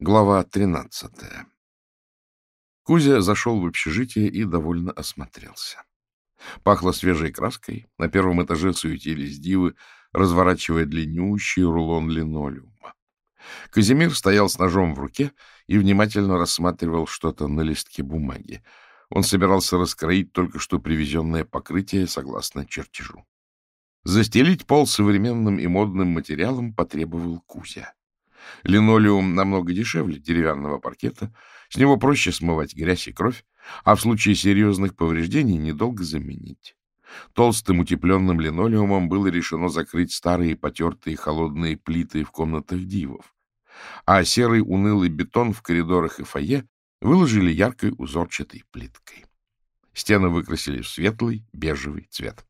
Глава тринадцатая. Кузя зашел в общежитие и довольно осмотрелся. Пахло свежей краской, на первом этаже суетились дивы, разворачивая длиннющий рулон линолеума. Казимир стоял с ножом в руке и внимательно рассматривал что-то на листке бумаги. Он собирался раскроить только что привезенное покрытие согласно чертежу. Застелить пол современным и модным материалом потребовал Кузя. Линолеум намного дешевле деревянного паркета, с него проще смывать грязь и кровь, а в случае серьезных повреждений недолго заменить. Толстым утепленным линолеумом было решено закрыть старые потертые холодные плиты в комнатах дивов, а серый унылый бетон в коридорах и фойе выложили яркой узорчатой плиткой. Стены выкрасили в светлый бежевый цвет.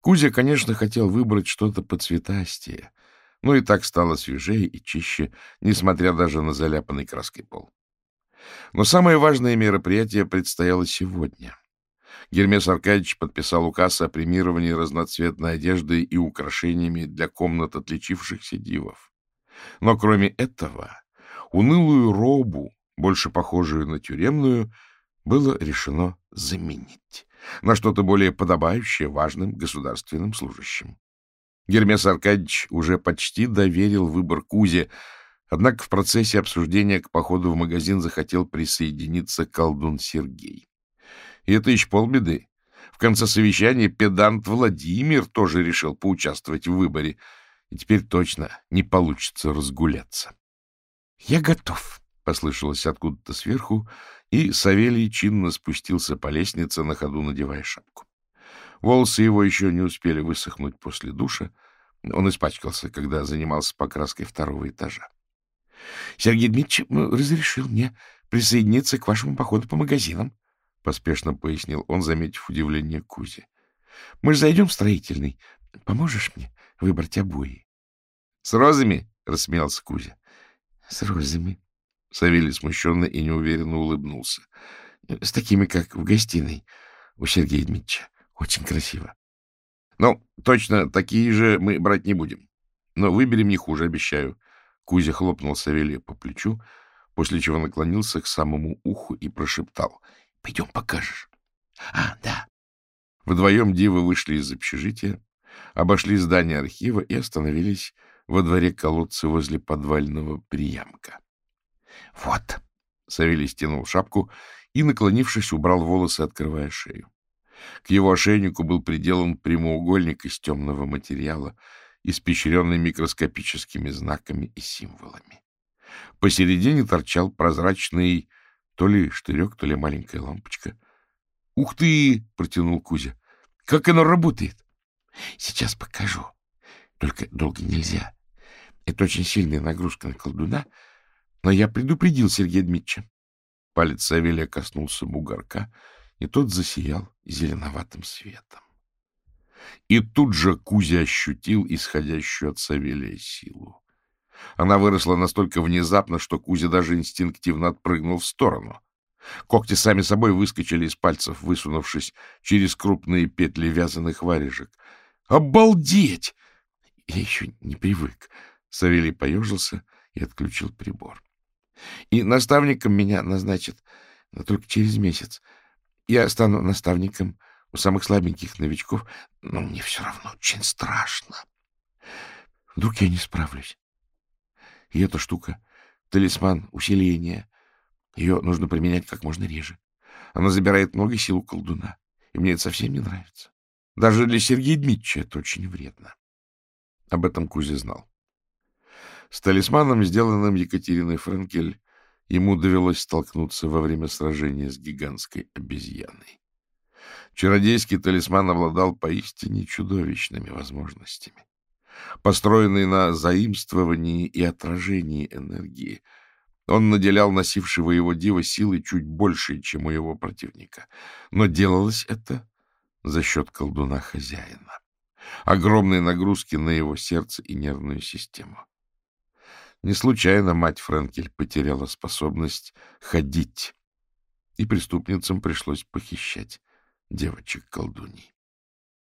Кузя, конечно, хотел выбрать что-то поцветастее, ну и так стало свежее и чище, несмотря даже на заляпанный краской пол. Но самое важное мероприятие предстояло сегодня. Гермес Аркадьевич подписал указ о премировании разноцветной одеждой и украшениями для комнат отличившихся дивов. Но кроме этого, унылую робу, больше похожую на тюремную, было решено заменить на что-то более подобающее важным государственным служащим. Гермес Аркадьевич уже почти доверил выбор Кузе, однако в процессе обсуждения к походу в магазин захотел присоединиться колдун Сергей. И это еще полбеды. В конце совещания педант Владимир тоже решил поучаствовать в выборе, и теперь точно не получится разгуляться. — Я готов, — послышалось откуда-то сверху, и Савелий чинно спустился по лестнице, на ходу надевая шапку. Волосы его еще не успели высохнуть после душа. Он испачкался, когда занимался покраской второго этажа. — Сергей Дмитриевич разрешил мне присоединиться к вашему походу по магазинам, — поспешно пояснил он, заметив удивление Кузи. — Мы же зайдем в строительный. Поможешь мне выбрать обои? — С розами? — рассмеялся Кузя. — С розами. Савелий смущенно и неуверенно улыбнулся. — С такими, как в гостиной у Сергея Дмитриевича. Очень красиво. Ну, точно такие же мы брать не будем. Но выберем не хуже, обещаю. Кузя хлопнул Савелия по плечу, после чего наклонился к самому уху и прошептал. — Пойдем покажешь. — А, да. Вдвоем дивы вышли из общежития, обошли здание архива и остановились во дворе колодца возле подвального приямка. — Вот. Савелий стянул шапку и, наклонившись, убрал волосы, открывая шею. К его ошейнику был приделан прямоугольник из темного материала, испещренный микроскопическими знаками и символами. Посередине торчал прозрачный то ли штырек, то ли маленькая лампочка. — Ух ты! — протянул Кузя. — Как оно работает? — Сейчас покажу. Только долго нельзя. Это очень сильная нагрузка на колдуна, но я предупредил Сергея Дмитриевича. Палец Савелия коснулся бугорка — и тот засиял зеленоватым светом. И тут же Кузя ощутил исходящую от Савелия силу. Она выросла настолько внезапно, что Кузя даже инстинктивно отпрыгнул в сторону. Когти сами собой выскочили из пальцев, высунувшись через крупные петли вязаных варежек. «Обалдеть!» Я еще не привык. Савелий поежился и отключил прибор. И наставником меня назначат но только через месяц. Я стану наставником у самых слабеньких новичков, но мне все равно очень страшно. Вдруг я не справлюсь. И эта штука — талисман усиления. Ее нужно применять как можно реже. Она забирает много сил у колдуна, и мне это совсем не нравится. Даже для Сергея Дмитриевича это очень вредно. Об этом Кузя знал. С талисманом, сделанным Екатериной Френкель, ему довелось столкнуться во время сражения с гигантской обезьяной. Чародейский талисман обладал поистине чудовищными возможностями. Построенный на заимствовании и отражении энергии, он наделял носившего его дива силой чуть больше, чем у его противника. Но делалось это за счет колдуна-хозяина. Огромные нагрузки на его сердце и нервную систему. Не случайно мать Френкель потеряла способность ходить, и преступницам пришлось похищать девочек-колдуней.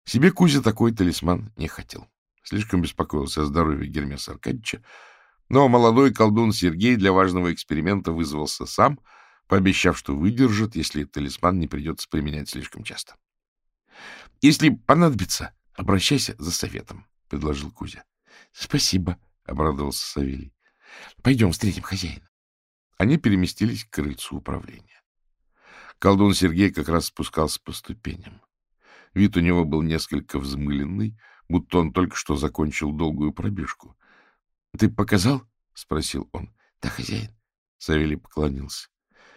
Себе Кузя такой талисман не хотел. Слишком беспокоился о здоровье Гермеса Аркадьевича, Но молодой колдун Сергей для важного эксперимента вызвался сам, пообещав, что выдержит, если талисман не придется применять слишком часто. — Если понадобится, обращайся за советом, — предложил Кузя. — Спасибо, — обрадовался Савелий. — Пойдем встретим хозяина. Они переместились к крыльцу управления. Колдун Сергей как раз спускался по ступеням. Вид у него был несколько взмыленный, будто он только что закончил долгую пробежку. — Ты показал? — спросил он. — Да, хозяин. Савелий поклонился.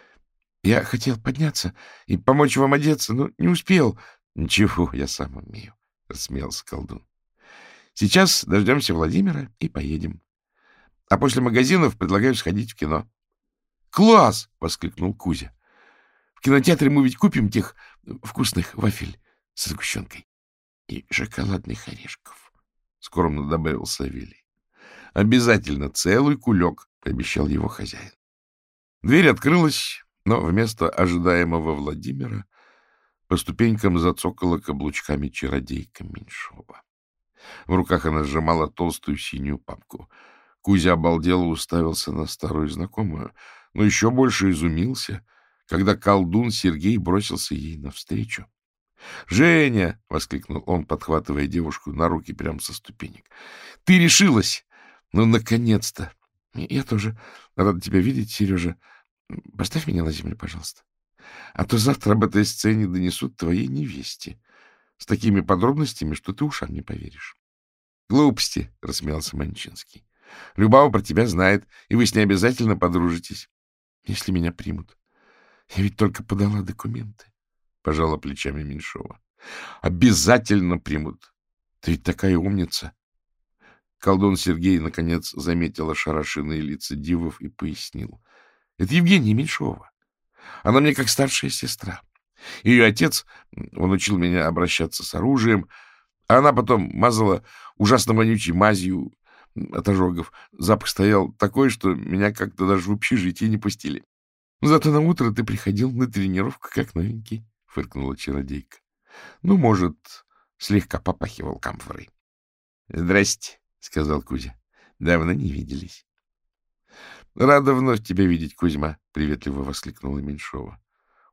— Я хотел подняться и помочь вам одеться, но не успел. — Ничего, я сам умею, — рассмеялся колдун. — Сейчас дождемся Владимира и поедем. А после магазинов предлагаю сходить в кино. — Класс! — воскликнул Кузя. — В кинотеатре мы ведь купим тех вкусных вафель с сгущенкой и шоколадных орешков, — скромно добавил Савелий. — Обязательно целый кулек, — пообещал его хозяин. Дверь открылась, но вместо ожидаемого Владимира по ступенькам зацокала каблучками чародейка Меньшова. В руках она сжимала толстую синюю папку. Кузя обалдело уставился на старую знакомую, но еще больше изумился, когда колдун Сергей бросился ей навстречу. «Женя!» — воскликнул он, подхватывая девушку на руки прямо со ступенек. «Ты решилась! Ну, наконец-то! Я тоже рада тебя видеть, Сережа. Поставь меня на землю, пожалуйста. А то завтра об этой сцене донесут твоей невесте с такими подробностями, что ты ушам не поверишь». «Глупости!» — рассмеялся Манчинский. «Любава про тебя знает, и вы с ней обязательно подружитесь, если меня примут. Я ведь только подала документы пожала плечами Меньшова. — Обязательно примут. Ты ведь такая умница. Колдун Сергей, наконец, заметил ошарашенные лица дивов и пояснил. — Это Евгения Меньшова. Она мне как старшая сестра. Ее отец, он учил меня обращаться с оружием, а она потом мазала ужасно вонючей мазью от ожогов. Запах стоял такой, что меня как-то даже в общежитие не пустили. Зато на утро ты приходил на тренировку как новенький фыркнула чародейка. — Ну, может, слегка попахивал камфорой. — Здрасте, — сказал Кузя. — Давно не виделись. — Рада вновь тебя видеть, Кузьма, — приветливо воскликнула Меньшова. —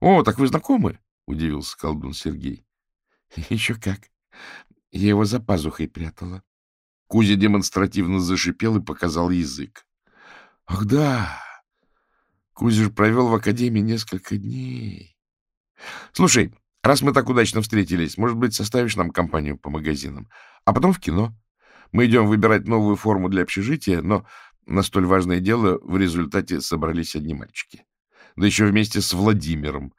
О, так вы знакомы? — удивился колдун Сергей. — Еще как. Я его за пазухой прятала. Кузя демонстративно зашипел и показал язык. — Ах да! Кузя провел в академии несколько дней. Слушай, раз мы так удачно встретились, может быть, составишь нам компанию по магазинам, а потом в кино. Мы идем выбирать новую форму для общежития, но на столь важное дело в результате собрались одни мальчики. Да еще вместе с Владимиром.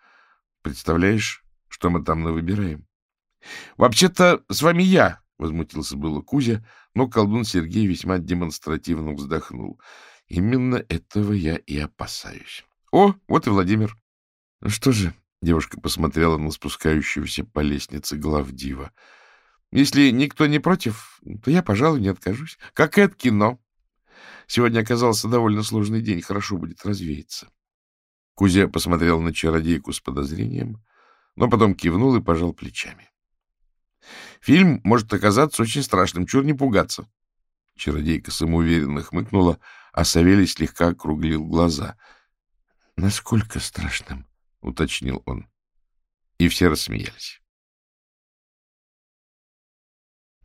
Представляешь, что мы там навыбираем? — Вообще-то с вами я, — возмутился было Кузя, но колдун Сергей весьма демонстративно вздохнул. — Именно этого я и опасаюсь. — О, вот и Владимир. — Что же, Девушка посмотрела на спускающегося по лестнице главдива. — Если никто не против, то я, пожалуй, не откажусь. Как и от кино. Сегодня оказался довольно сложный день, хорошо будет развеяться. Кузя посмотрел на чародейку с подозрением, но потом кивнул и пожал плечами. — Фильм может оказаться очень страшным, чур не пугаться. Чародейка самоуверенно хмыкнула, а Савелий слегка округлил глаза. — Насколько страшным? — уточнил он. И все рассмеялись.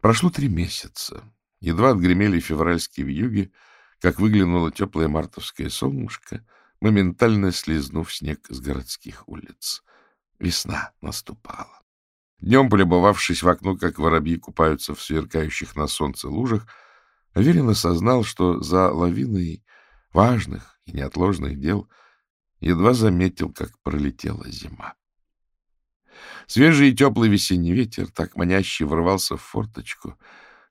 Прошло три месяца. Едва отгремели февральские вьюги, как выглянуло теплое мартовское солнышко, моментально слезнув снег с городских улиц. Весна наступала. Днем, полюбовавшись в окно, как воробьи купаются в сверкающих на солнце лужах, Аверин осознал, что за лавиной важных и неотложных дел — едва заметил, как пролетела зима. Свежий и теплый весенний ветер так маняще ворвался в форточку,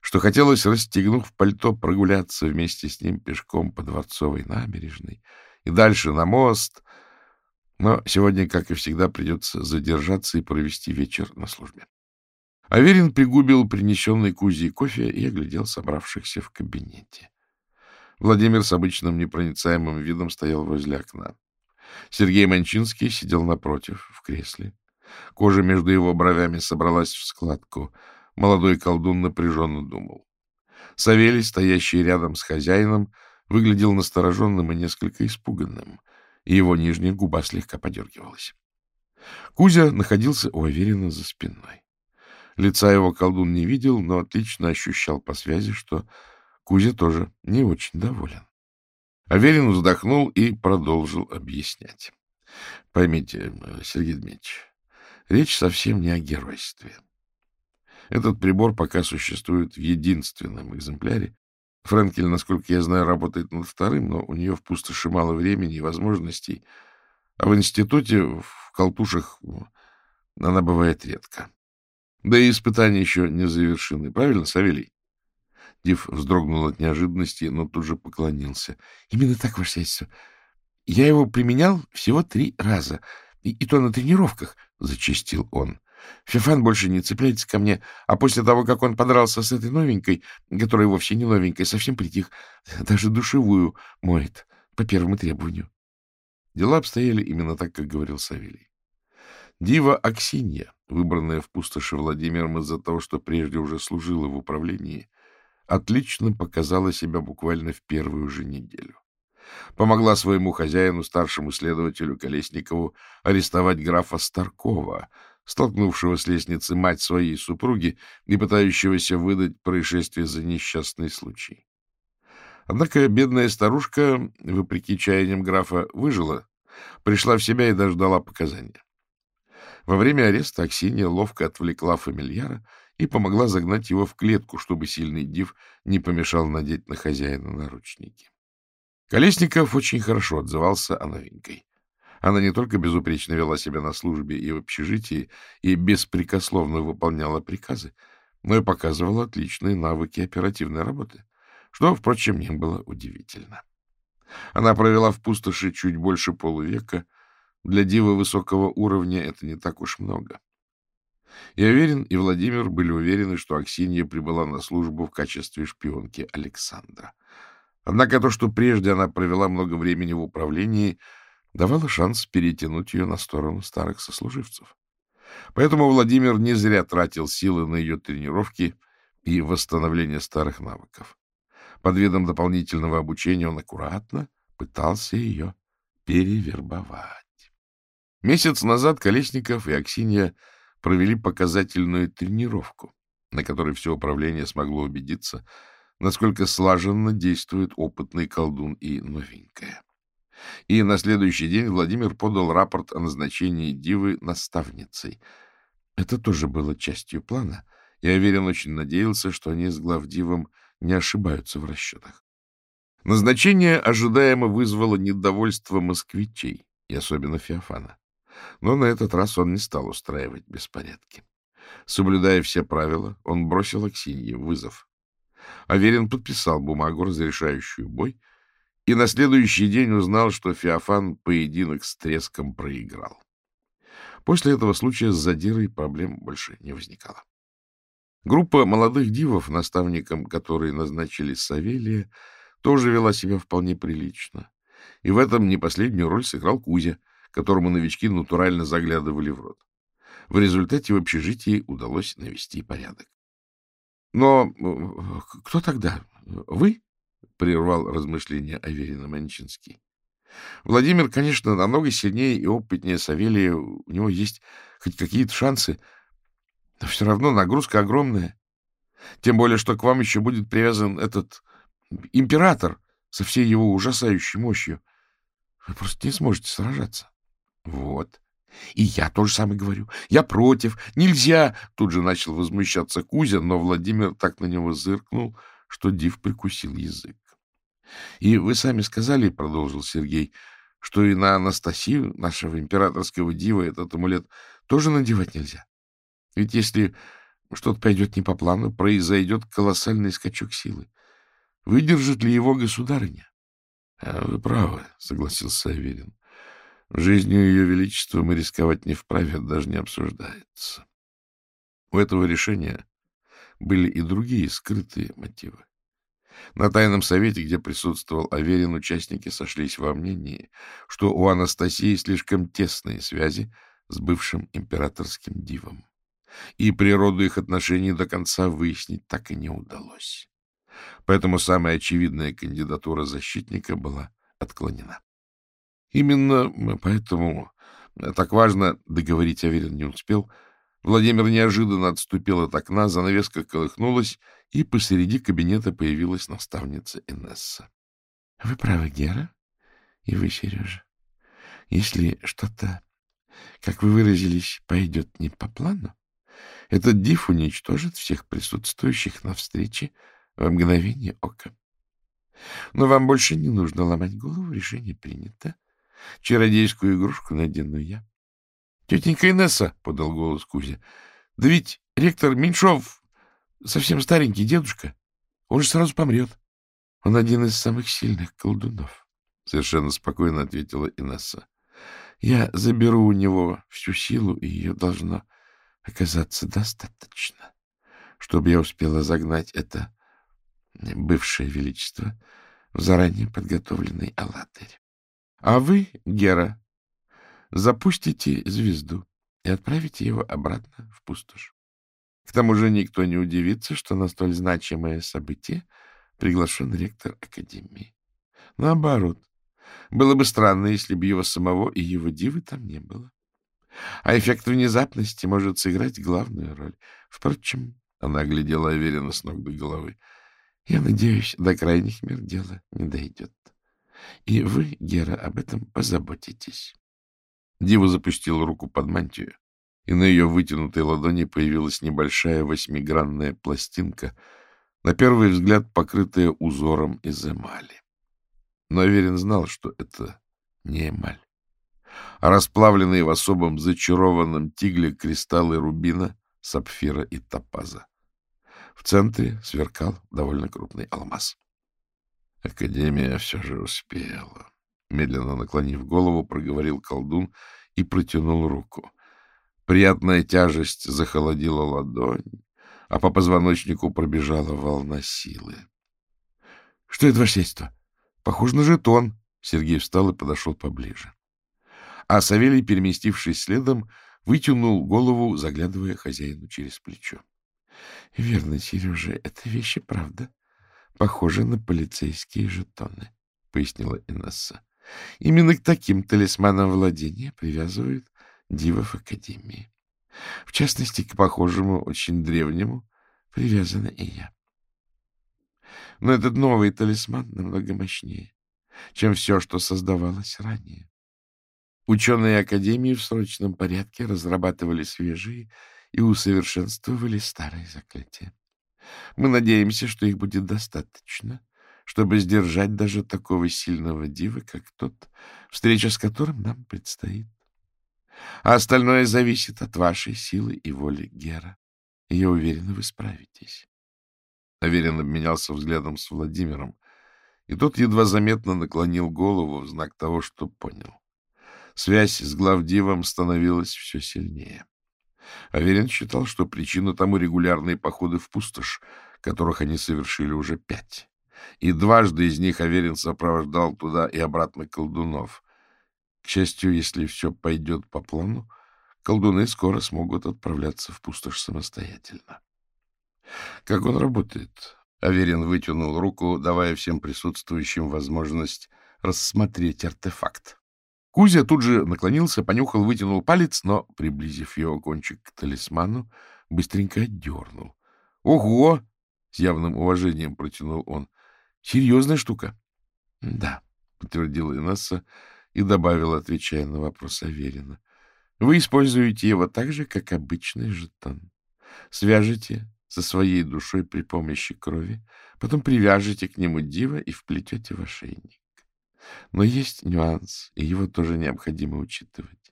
что хотелось, расстегнув пальто, прогуляться вместе с ним пешком по Дворцовой набережной и дальше на мост. Но сегодня, как и всегда, придется задержаться и провести вечер на службе. Аверин пригубил принесенный Кузей кофе и оглядел собравшихся в кабинете. Владимир с обычным непроницаемым видом стоял возле окна. Сергей Манчинский сидел напротив, в кресле. Кожа между его бровями собралась в складку. Молодой колдун напряженно думал. Савелий, стоящий рядом с хозяином, выглядел настороженным и несколько испуганным, и его нижняя губа слегка подергивалась. Кузя находился у Аверина за спиной. Лица его колдун не видел, но отлично ощущал по связи, что Кузя тоже не очень доволен. Аверин вздохнул и продолжил объяснять. Поймите, Сергей Дмитриевич, речь совсем не о геройстве. Этот прибор пока существует в единственном экземпляре. Френкель, насколько я знаю, работает над вторым, но у нее в пустоши мало времени и возможностей. А в институте, в колтушах, она бывает редко. Да и испытания еще не завершены. Правильно, Савелий? Див вздрогнул от неожиданности, но тут же поклонился. — Именно так, ваше сиятельство. Я его применял всего три раза, и, и то на тренировках, — зачистил он. Фефан больше не цепляется ко мне, а после того, как он подрался с этой новенькой, которая вовсе не новенькая, совсем притих, даже душевую моет по первому требованию. Дела обстояли именно так, как говорил Савелий. Дива Аксинья, выбранная в пустоши Владимиром из-за того, что прежде уже служила в управлении, отлично показала себя буквально в первую же неделю помогла своему хозяину, старшему следователю Колесникову, арестовать графа Старкова, столкнувшего с лестницы мать своей супруги и пытающегося выдать происшествие за несчастный случай. Однако бедная старушка, вопреки чаяниям графа, выжила, пришла в себя и дождала показания. Во время ареста Аксинья ловко отвлекла фамильяра и помогла загнать его в клетку, чтобы сильный див не помешал надеть на хозяина наручники. Колесников очень хорошо отзывался о новенькой. Она не только безупречно вела себя на службе и в общежитии и беспрекословно выполняла приказы, но и показывала отличные навыки оперативной работы, что, впрочем, не было удивительно. Она провела в пустоши чуть больше полувека. Для дивы высокого уровня это не так уж много. И Аверин, и Владимир были уверены, что Аксинья прибыла на службу в качестве шпионки Александра. Однако то, что прежде она провела много времени в управлении, давало шанс перетянуть ее на сторону старых сослуживцев. Поэтому Владимир не зря тратил силы на ее тренировки и восстановление старых навыков. Под видом дополнительного обучения он аккуратно пытался ее перевербовать. Месяц назад Колесников и Аксинья провели показательную тренировку, на которой все управление смогло убедиться — насколько слаженно действует опытный колдун и новенькая. И на следующий день Владимир подал рапорт о назначении Дивы наставницей. Это тоже было частью плана. Я уверен, очень надеялся, что они с главдивом не ошибаются в расчетах. Назначение ожидаемо вызвало недовольство москвичей, и особенно Феофана. Но на этот раз он не стал устраивать беспорядки. Соблюдая все правила, он бросил Аксинье вызов. Аверин подписал бумагу, разрешающую бой, и на следующий день узнал, что Феофан поединок с треском проиграл. После этого случая с задирой проблем больше не возникало. Группа молодых дивов, наставником которой назначили Савелия, тоже вела себя вполне прилично. И в этом не последнюю роль сыграл Кузя, которому новички натурально заглядывали в рот. В результате в общежитии удалось навести порядок. Но э, кто тогда? Вы? — прервал размышления Аверина Манчинский. Владимир, конечно, намного сильнее и опытнее Савелия. У него есть хоть какие-то шансы. Но все равно нагрузка огромная. Тем более, что к вам еще будет привязан этот император со всей его ужасающей мощью. Вы просто не сможете сражаться. Вот. И я тоже самое говорю. Я против. Нельзя. Тут же начал возмущаться Кузя, но Владимир так на него зыркнул, что Див прикусил язык. И вы сами сказали, — продолжил Сергей, — что и на Анастасию, нашего императорского дива, этот амулет тоже надевать нельзя. Ведь если что-то пойдет не по плану, произойдет колоссальный скачок силы. Выдержит ли его государыня? — Вы правы, — согласился Аверин. Жизнью Ее Величества мы рисковать не вправе, даже не обсуждается. У этого решения были и другие скрытые мотивы. На тайном совете, где присутствовал Аверин, участники сошлись во мнении, что у Анастасии слишком тесные связи с бывшим императорским дивом, и природу их отношений до конца выяснить так и не удалось. поэтому самая очевидная кандидатура защитника была отклонена. Именно поэтому так важно договорить Аверин не успел. Владимир неожиданно отступил от окна, занавеска колыхнулась, и посреди кабинета появилась наставница Инесса. — Вы правы, Гера, и вы, Сережа. Если что-то, как вы выразились, пойдет не по плану, этот диф уничтожит всех присутствующих на встрече в мгновение ока. Но вам больше не нужно ломать голову, решение принято. Чародейскую игрушку надену я. — Тетенька Инесса, — подал голос Кузя, — да ведь ректор Меньшов совсем старенький дедушка. Он же сразу помрет. Он один из самых сильных колдунов, — совершенно спокойно ответила Инесса. Я заберу у него всю силу, и ее должно оказаться достаточно, чтобы я успела загнать это бывшее величество в заранее подготовленный алатырь. А вы, Гера, запустите звезду и отправите его обратно в пустошь. К тому же никто не удивится, что на столь значимое событие приглашен ректор Академии. Наоборот, было бы странно, если бы его самого и его дивы там не было. А эффект внезапности может сыграть главную роль. Впрочем, она оглядела Аверина с ног до головы. Я надеюсь, до крайних мер дело не дойдет. И вы, Гера, об этом позаботитесь. Дива запустила руку под мантию, и на ее вытянутой ладони появилась небольшая восьмигранная пластинка, на первый взгляд покрытая узором из эмали. Но Аверин знал, что это не эмаль, а расплавленные в особом зачарованном тигле кристаллы рубина, сапфира и топаза. В центре сверкал довольно крупный алмаз. Академия все же успела. Медленно наклонив голову, проговорил колдун и протянул руку. Приятная тяжесть захолодила ладонь, а по позвоночнику пробежала волна силы. — Что это, ваше сельство? Похоже на жетон. Сергей встал и подошел поближе. А Савелий, переместившись следом, вытянул голову, заглядывая хозяину через плечо. — Верно, Сережа, это вещи правда. Похоже на полицейские жетоны, — пояснила Инесса. Именно к таким талисманам владения привязывают дивов Академии. В частности, к похожему, очень древнему привязана и я. Но этот новый талисман намного мощнее, чем все, что создавалось ранее. Ученые Академии в срочном порядке разрабатывали свежие и усовершенствовали старые заклятия. Мы надеемся, что их будет достаточно, чтобы сдержать даже такого сильного дива, как тот, встреча с которым нам предстоит. А остальное зависит от вашей силы и воли, Гера. И я уверен, вы справитесь. Аверин обменялся взглядом с Владимиром, и тот едва заметно наклонил голову в знак того, что понял. Связь с главдивом становилась все сильнее. Аверин считал, что причина тому регулярные походы в пустошь, которых они совершили уже пять. И дважды из них Аверин сопровождал туда и обратно колдунов. К счастью, если все пойдет по плану, колдуны скоро смогут отправляться в пустошь самостоятельно. Как он работает? Аверин вытянул руку, давая всем присутствующим возможность рассмотреть артефакт. Кузя тут же наклонился, понюхал, вытянул палец, но, приблизив его кончик к талисману, быстренько отдернул. — Ого! — с явным уважением протянул он. — Серьезная штука. — Да, — подтвердила Инесса и добавила, отвечая на вопрос Аверина. — Вы используете его так же, как обычный жетон. Свяжете со своей душой при помощи крови, потом привяжете к нему дива и вплетете в ошейник. Но есть нюанс, и его тоже необходимо учитывать.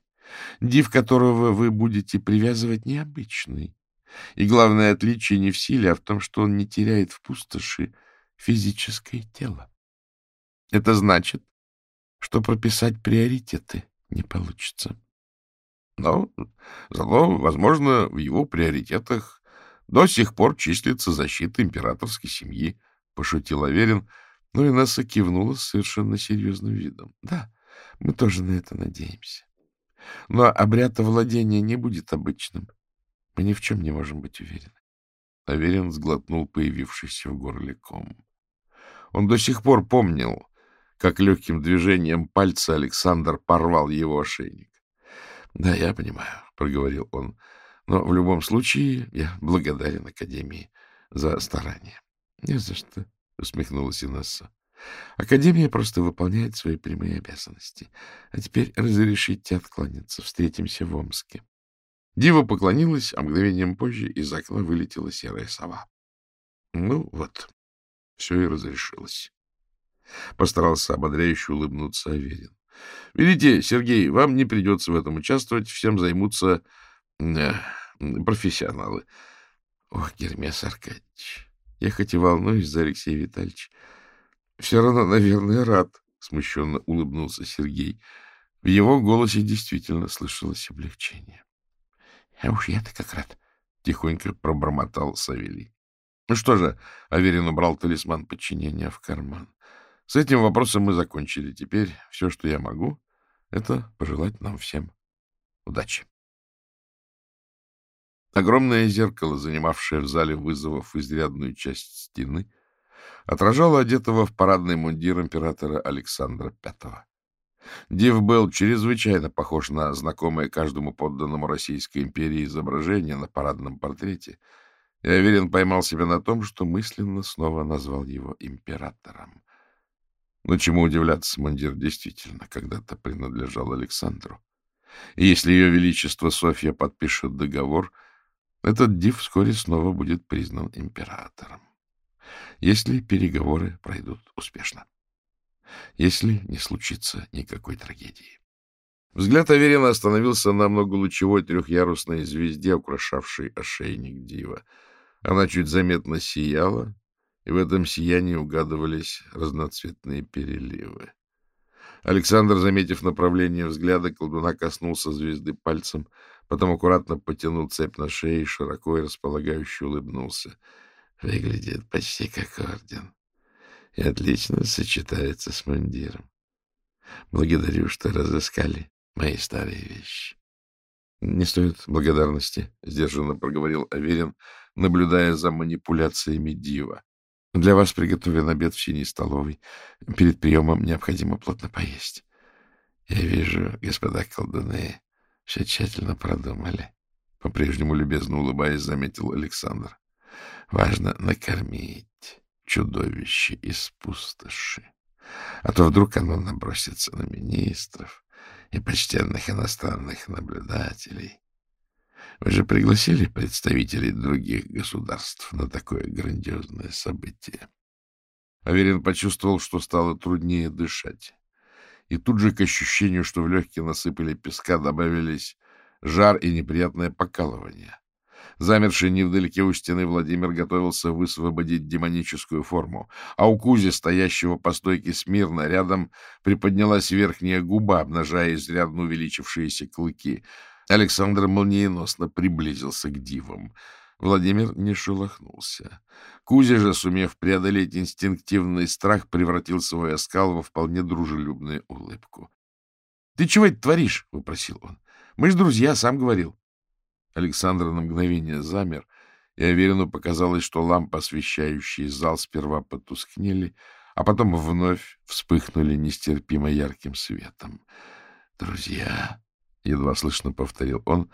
Див, которого вы будете привязывать, необычный. И главное отличие не в силе, а в том, что он не теряет в пустоши физическое тело. Это значит, что прописать приоритеты не получится. Но зато, возможно, в его приоритетах до сих пор числится защита императорской семьи, — пошутил Аверин, но Инесса кивнула с совершенно серьезным видом. — Да, мы тоже на это надеемся. Но обряд овладения не будет обычным. Мы ни в чем не можем быть уверены. Аверин сглотнул появившийся в горле ком. Он до сих пор помнил, как легким движением пальца Александр порвал его ошейник. — Да, я понимаю, — проговорил он, — но в любом случае я благодарен Академии за старание. — Не за что, — усмехнулась Инесса. — Академия просто выполняет свои прямые обязанности. А теперь разрешите откланяться. Встретимся в Омске. Дива поклонилась, а мгновением позже из окна вылетела серая сова. Ну вот, все и разрешилось. Постарался ободряюще улыбнуться Аверин. — Видите, Сергей, вам не придется в этом участвовать, всем займутся э, профессионалы. — Ох, Гермес Аркадьевич, я хоть и волнуюсь за Алексея Витальевича, все равно, наверное, рад, — смущенно улыбнулся Сергей. В его голосе действительно слышалось облегчение. — А уж я-то как рад, — тихонько пробормотал Савелий. Ну что же, Аверин убрал талисман подчинения в карман. С этим вопросом мы закончили. Теперь все, что я могу, это пожелать нам всем удачи. Огромное зеркало, занимавшее в зале вызовов изрядную часть стены, отражало одетого в парадный мундир императора Александра V. Див был чрезвычайно похож на знакомое каждому подданному Российской империи изображение на парадном портрете, и Аверин поймал себя на том, что мысленно снова назвал его императором. Но чему удивляться, мундир действительно когда-то принадлежал Александру. И если ее величество Софья подпишет договор, этот Див вскоре снова будет признан императором. Если переговоры пройдут успешно. Если не случится никакой трагедии. Взгляд Аверина остановился на многолучевой трехъярусной звезде, украшавшей ошейник Дива. Она чуть заметно сияла, и в этом сиянии угадывались разноцветные переливы. Александр, заметив направление взгляда, колдуна коснулся звезды пальцем, потом аккуратно потянул цепь на шее, широко и располагающе улыбнулся. Выглядит почти как орден и отлично сочетается с мундиром. Благодарю, что разыскали мои старые вещи. — Не стоит благодарности, — сдержанно проговорил Аверин, наблюдая за манипуляциями Дива. Для вас приготовлен обед в синей столовой. Перед приемом необходимо плотно поесть. Я вижу, господа колдуны, все тщательно продумали. По-прежнему любезно улыбаясь, заметил Александр. Важно накормить чудовище из пустоши. А то вдруг оно набросится на министров и почтенных иностранных наблюдателей. Вы же пригласили представителей других государств на такое грандиозное событие. Аверин почувствовал, что стало труднее дышать. И тут же к ощущению, что в легкие насыпали песка, добавились жар и неприятное покалывание. Замерший невдалеке у стены Владимир готовился высвободить демоническую форму, а у Кузи, стоящего по стойке смирно, рядом приподнялась верхняя губа, обнажая изрядно увеличившиеся клыки — Александр молниеносно приблизился к дивам. Владимир не шелохнулся. Кузя же, сумев преодолеть инстинктивный страх, превратил свой оскал во вполне дружелюбную улыбку. — Ты чего это творишь? — выпросил он. — Мы ж друзья, сам говорил. Александр на мгновение замер, и Аверину показалось, что лампы, освещающие зал, сперва потускнели, а потом вновь вспыхнули нестерпимо ярким светом. — Друзья! едва слышно повторил он,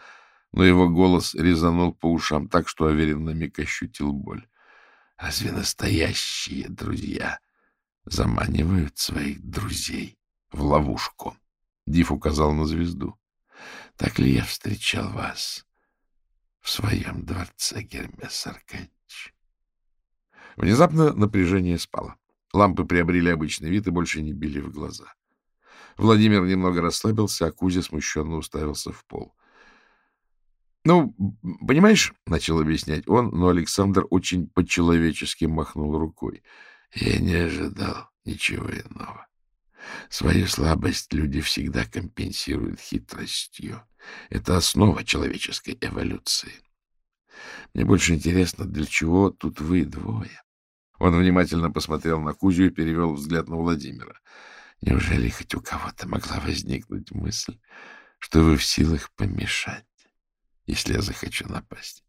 но его голос резанул по ушам так, что Аверин на миг ощутил боль. Разве настоящие друзья заманивают своих друзей в ловушку? Диф указал на звезду. Так ли я встречал вас в своем дворце, Гермес Аркадьевич? Внезапно напряжение спало. Лампы приобрели обычный вид и больше не били в глаза. Владимир немного расслабился, а Кузя смущенно уставился в пол. — Ну, понимаешь, — начал объяснять он, но Александр очень по-человечески махнул рукой. — Я не ожидал ничего иного. Свою слабость люди всегда компенсируют хитростью. Это основа человеческой эволюции. Мне больше интересно, для чего тут вы двое? Он внимательно посмотрел на Кузю и перевел взгляд на Владимира. Неужели хоть у кого-то могла возникнуть мысль, что вы в силах помешать, если я захочу напасть?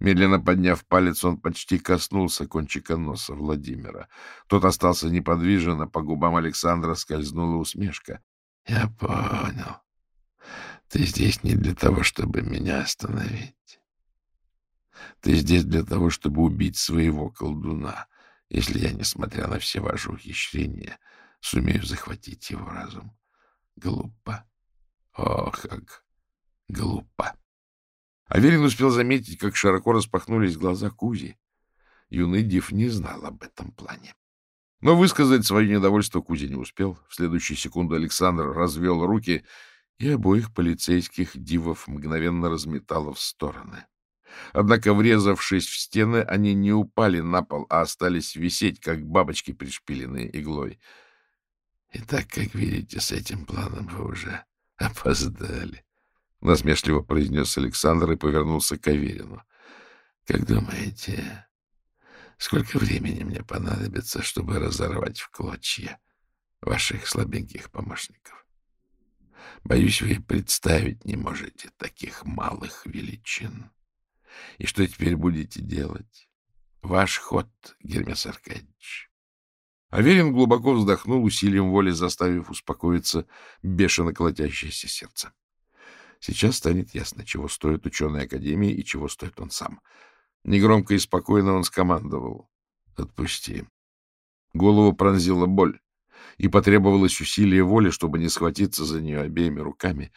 Медленно подняв палец, он почти коснулся кончика носа Владимира. Тот остался неподвижен, а по губам Александра скользнула усмешка. — Я понял. Ты здесь не для того, чтобы меня остановить. Ты здесь для того, чтобы убить своего колдуна, если я, несмотря на все ваши ухищрения, сумею захватить его разум. Глупо. О, как глупо. Аверин успел заметить, как широко распахнулись глаза Кузи. Юный Див не знал об этом плане. Но высказать свое недовольство Кузи не успел. В следующую секунду Александр развел руки, и обоих полицейских дивов мгновенно разметало в стороны. Однако, врезавшись в стены, они не упали на пол, а остались висеть, как бабочки, пришпиленные иглой. — Итак, как видите, с этим планом вы уже опоздали. — насмешливо произнес Александр и повернулся к Аверину. — Как думаете, сколько времени мне понадобится, чтобы разорвать в клочья ваших слабеньких помощников? Боюсь, вы представить не можете таких малых величин. И что теперь будете делать? Ваш ход, Гермес Аркадьевич. Аверин глубоко вздохнул, усилием воли заставив успокоиться бешено колотящееся сердце. Сейчас станет ясно, чего стоит ученая Академии и чего стоит он сам. Негромко и спокойно он скомандовал. «Отпусти». Голову пронзила боль, и потребовалось усилие воли, чтобы не схватиться за нее обеими руками.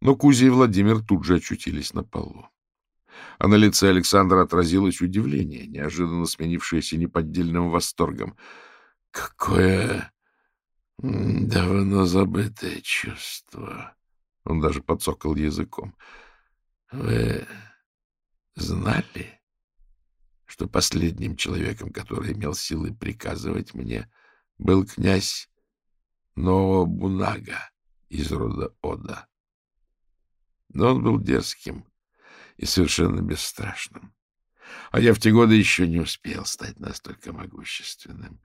Но Кузя и Владимир тут же очутились на полу. А на лице Александра отразилось удивление, неожиданно сменившееся неподдельным восторгом. «Какое давно забытое чувство!» Он даже подсокал языком. — Вы знали, что последним человеком, который имел силы приказывать мне, был князь Новобунага из рода Ода? Но он был дерзким и совершенно бесстрашным. А я в те годы еще не успел стать настолько могущественным.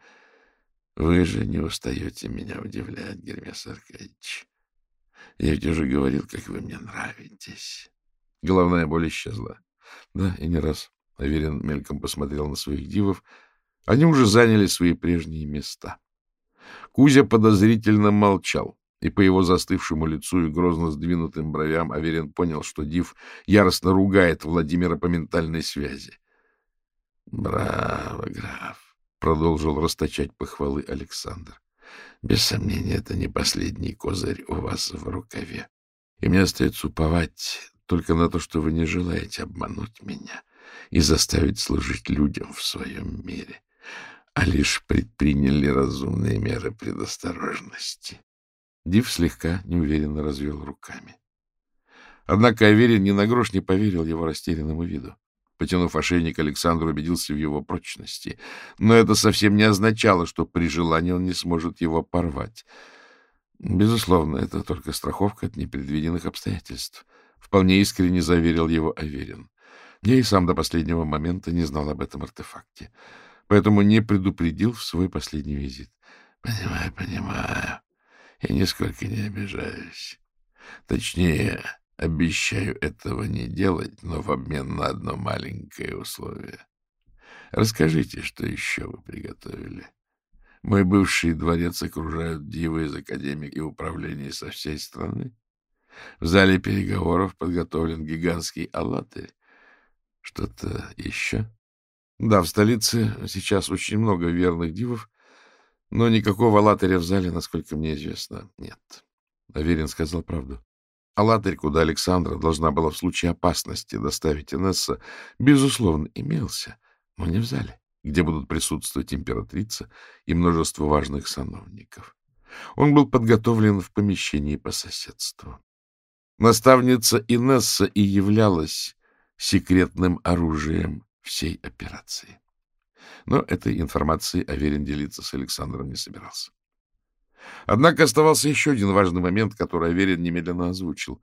Вы же не устаете меня удивлять, Гермес Аркадьевич. Я ведь уже говорил, как вы мне нравитесь. Головная боль исчезла. Да, и не раз. Аверин мельком посмотрел на своих дивов. Они уже заняли свои прежние места. Кузя подозрительно молчал, и по его застывшему лицу и грозно сдвинутым бровям Аверин понял, что див яростно ругает Владимира по ментальной связи. — Браво, граф! — продолжил расточать похвалы Александр. Без сомнения, это не последний козырь у вас в рукаве. И мне остается уповать только на то, что вы не желаете обмануть меня и заставить служить людям в своем мире, а лишь предприняли разумные меры предосторожности. Див слегка неуверенно развел руками. Однако Аверин ни на грош не поверил его растерянному виду. Потянув ошейник, Александр убедился в его прочности. Но это совсем не означало, что при желании он не сможет его порвать. Безусловно, это только страховка от непредвиденных обстоятельств. Вполне искренне заверил его Аверин. Я и сам до последнего момента не знал об этом артефакте, поэтому не предупредил в свой последний визит. — Понимаю, понимаю. Я нисколько не обижаюсь. Точнее, Обещаю этого не делать, но в обмен на одно маленькое условие. Расскажите, что еще вы приготовили. Мой бывший дворец окружают дивы из академии и управления со всей страны. В зале переговоров подготовлен гигантский аллатырь. Что-то еще? Да, в столице сейчас очень много верных дивов, но никакого аллатыря в зале, насколько мне известно, нет. Аверин сказал правду. Алатырь, куда Александра должна была в случае опасности доставить Инесса, безусловно, имелся, но не в зале, где будут присутствовать императрица и множество важных сановников. Он был подготовлен в помещении по соседству. Наставница Инесса и являлась секретным оружием всей операции. Но этой информацией Аверин делиться с Александром не собирался. Однако оставался еще один важный момент, который Аверин немедленно озвучил.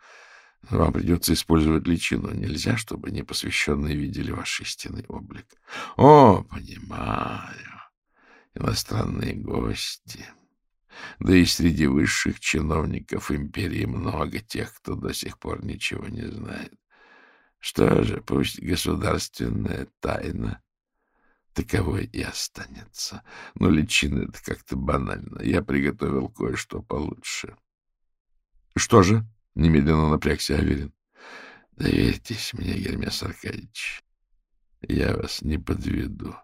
Вам придется использовать личину. Нельзя, чтобы непосвященные видели ваш истинный облик. О, понимаю. Иностранные гости. Да и среди высших чиновников империи много тех, кто до сих пор ничего не знает. Что же, пусть государственная тайна таковой и останется. Но личина — это как-то банально. Я приготовил кое-что получше. — Что же? — немедленно напрягся Аверин. — Доверьтесь мне, Гермес Аркадьевич. Я вас не подведу.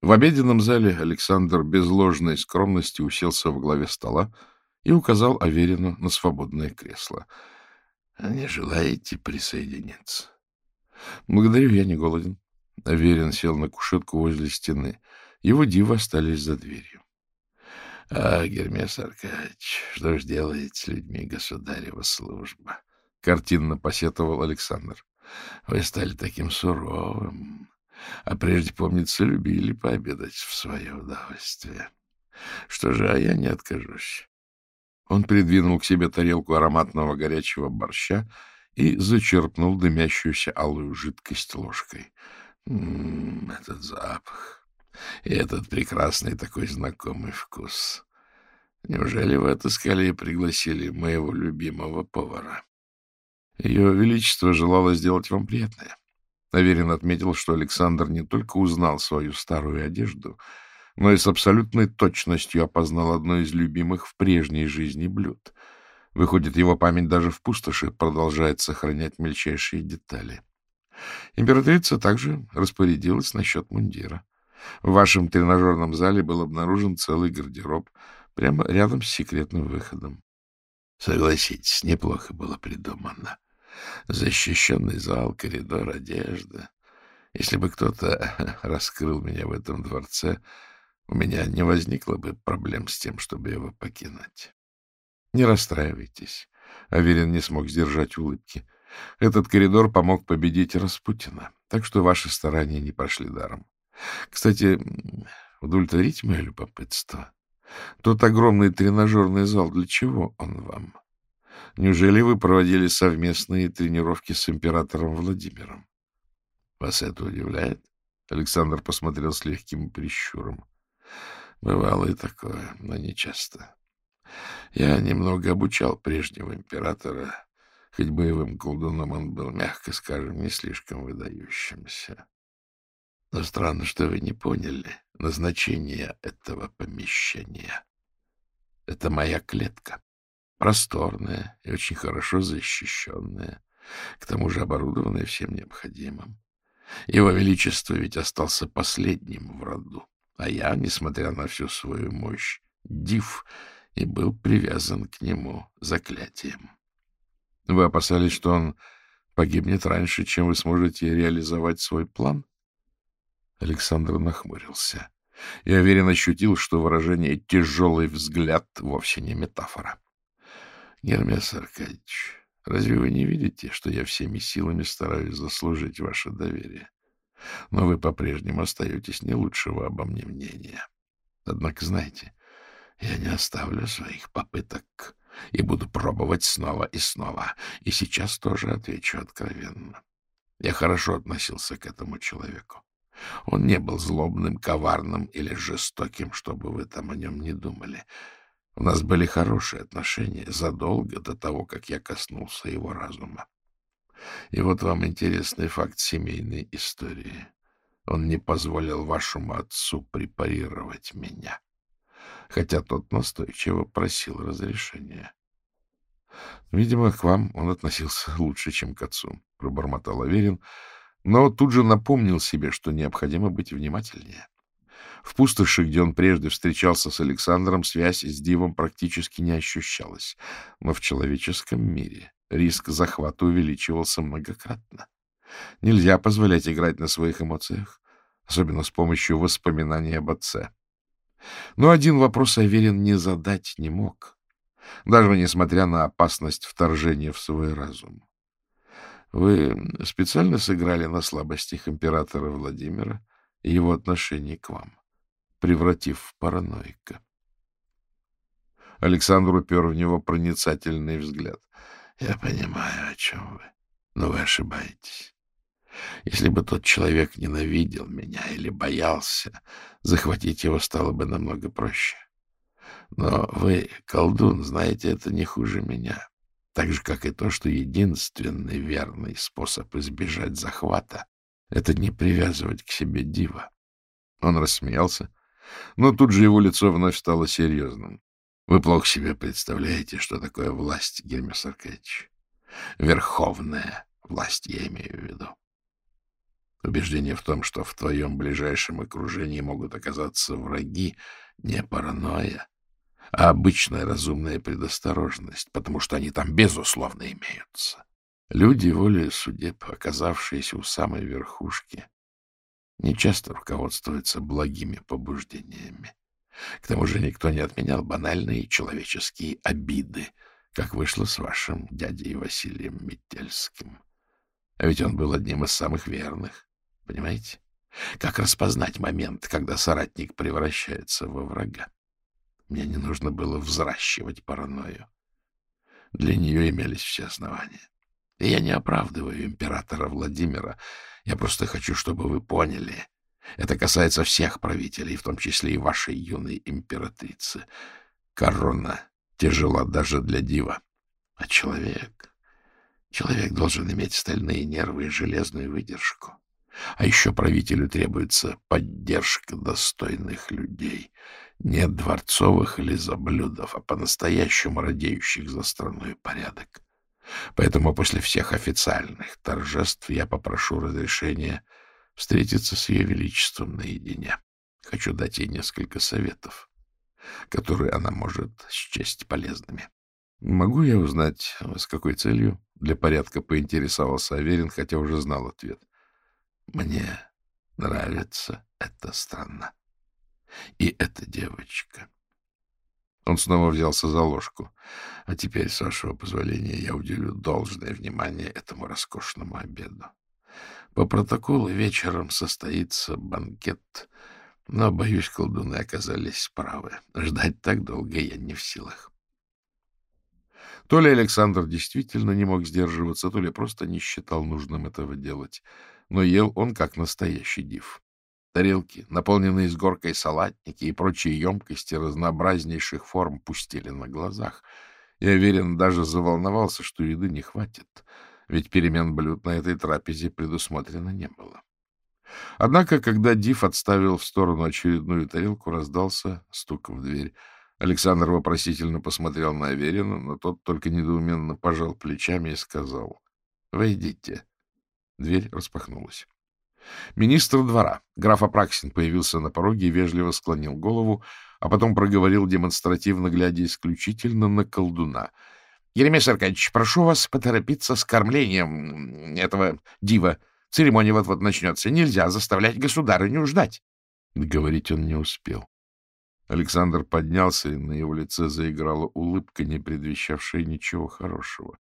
В обеденном зале Александр без ложной скромности уселся в главе стола и указал Аверину на свободное кресло. — Не желаете присоединиться? — Благодарю, я не голоден. Аверин сел на кушетку возле стены. Его дивы остались за дверью. — А, Гермес Аркадьевич, что ж делает с людьми государева служба? — картинно посетовал Александр. — Вы стали таким суровым, а прежде, помнится, любили пообедать в свое удовольствие. Что же, а я не откажусь. Он придвинул к себе тарелку ароматного горячего борща и зачерпнул дымящуюся алую жидкость ложкой. М -м, этот запах и этот прекрасный такой знакомый вкус. Неужели вы отыскали и пригласили моего любимого повара? Ее Величество желало сделать вам приятное. Аверин отметил, что Александр не только узнал свою старую одежду, но и с абсолютной точностью опознал одно из любимых в прежней жизни блюд. Выходит, его память даже в пустоши продолжает сохранять мельчайшие детали. Императрица также распорядилась насчет мундира. В вашем тренажерном зале был обнаружен целый гардероб прямо рядом с секретным выходом. Согласитесь, неплохо было придумано. Защищенный зал, коридор, одежда. Если бы кто-то раскрыл меня в этом дворце, у меня не возникло бы проблем с тем, чтобы его покинуть. Не расстраивайтесь. Аверин не смог сдержать улыбки. Этот коридор помог победить Распутина, так что ваши старания не прошли даром. Кстати, удовлетворите мое любопытство. Тот огромный тренажерный зал, для чего он вам? Неужели вы проводили совместные тренировки с императором Владимиром? Вас это удивляет? Александр посмотрел с легким прищуром. Бывало и такое, но не часто. Я немного обучал прежнего императора, хоть боевым колдуном он был, мягко скажем, не слишком выдающимся. Но странно, что вы не поняли назначение этого помещения. Это моя клетка просторная и очень хорошо защищенная, к тому же оборудованная всем необходимым. Его Величество ведь остался последним в роду, а я, несмотря на всю свою мощь, див и был привязан к нему заклятием. Вы опасались, что он погибнет раньше, чем вы сможете реализовать свой план? Александр нахмурился. Я уверен ощутил, что выражение «тяжелый взгляд» вовсе не метафора. Гермес Аркадьевич, разве вы не видите, что я всеми силами стараюсь заслужить ваше доверие? Но вы по-прежнему остаетесь не лучшего обо мне мнения. Однако, знаете, я не оставлю своих попыток и буду пробовать снова и снова. И сейчас тоже отвечу откровенно. Я хорошо относился к этому человеку. Он не был злобным, коварным или жестоким, чтобы вы там о нем не думали. У нас были хорошие отношения задолго до того, как я коснулся его разума. И вот вам интересный факт семейной истории. Он не позволил вашему отцу препарировать меня, хотя тот настойчиво просил разрешения. Видимо, к вам он относился лучше, чем к отцу, — пробормотал Аверин, но тут же напомнил себе, что необходимо быть внимательнее. В пустоши, где он прежде встречался с Александром, связь с Дивом практически не ощущалась. Но в человеческом мире риск захвата увеличивался многократно. Нельзя позволять играть на своих эмоциях, особенно с помощью воспоминаний об отце. Но один вопрос Аверин не задать не мог, даже несмотря на опасность вторжения в свой разум. Вы специально сыграли на слабостях императора Владимира и его отношении к вам? превратив в параноика. Александр упер в него проницательный взгляд. — Я понимаю, о чем вы, но вы ошибаетесь. Если бы тот человек ненавидел меня или боялся, захватить его стало бы намного проще. Но вы, колдун, знаете это не хуже меня. Так же, как и то, что единственный верный способ избежать захвата — это не привязывать к себе дива. Он рассмеялся, но тут же его лицо вновь стало серьезным. Вы плохо себе представляете, что такое власть, Гермес Аркадьевич. Верховная власть, я имею в виду. Убеждение в том, что в твоем ближайшем окружении могут оказаться враги, не паранойя, а обычная разумная предосторожность, потому что они там, безусловно, имеются. Люди воли судеб, оказавшиеся у самой верхушки, нечасто руководствуются благими побуждениями. К тому же никто не отменял банальные человеческие обиды, как вышло с вашим дядей Василием Метельским. А ведь он был одним из самых верных, понимаете? Как распознать момент, когда соратник превращается во врага? Мне не нужно было взращивать паранойю. Для нее имелись все основания. И я не оправдываю императора Владимира. Я просто хочу, чтобы вы поняли. Это касается всех правителей, в том числе и вашей юной императрицы. Корона тяжела даже для дива. А человек... Человек должен иметь стальные нервы и железную выдержку. А еще правителю требуется поддержка достойных людей, не дворцовых или заблюдов, а по-настоящему радеющих за страну и порядок. Поэтому после всех официальных торжеств я попрошу разрешения встретиться с ее величеством наедине. Хочу дать ей несколько советов, которые она может счесть полезными. Могу я узнать, с какой целью? Для порядка поинтересовался Аверин, хотя уже знал ответ. Мне нравится эта страна. И эта девочка. Он снова взялся за ложку. А теперь, с вашего позволения, я уделю должное внимание этому роскошному обеду. По протоколу вечером состоится банкет, но, боюсь, колдуны оказались правы. Ждать так долго я не в силах. То ли Александр действительно не мог сдерживаться, то ли просто не считал нужным этого делать. Но ел он как настоящий див. Тарелки, наполненные с горкой салатники и прочие емкости разнообразнейших форм пустили на глазах. Я уверен, даже заволновался, что еды не хватит, ведь перемен блюд на этой трапезе предусмотрено не было. Однако, когда Див отставил в сторону очередную тарелку, раздался стук в дверь. Александр вопросительно посмотрел на Аверина, но тот только недоуменно пожал плечами и сказал «Войдите». Дверь распахнулась. Министр двора, граф Апраксин, появился на пороге и вежливо склонил голову, а потом проговорил, демонстративно глядя исключительно на колдуна. — Еремей Аркадьевич, прошу вас поторопиться с кормлением этого дива. Церемония вот-вот начнется. Нельзя заставлять государыню ждать. Говорить он не успел. Александр поднялся, и на его лице заиграла улыбка, не предвещавшая ничего хорошего.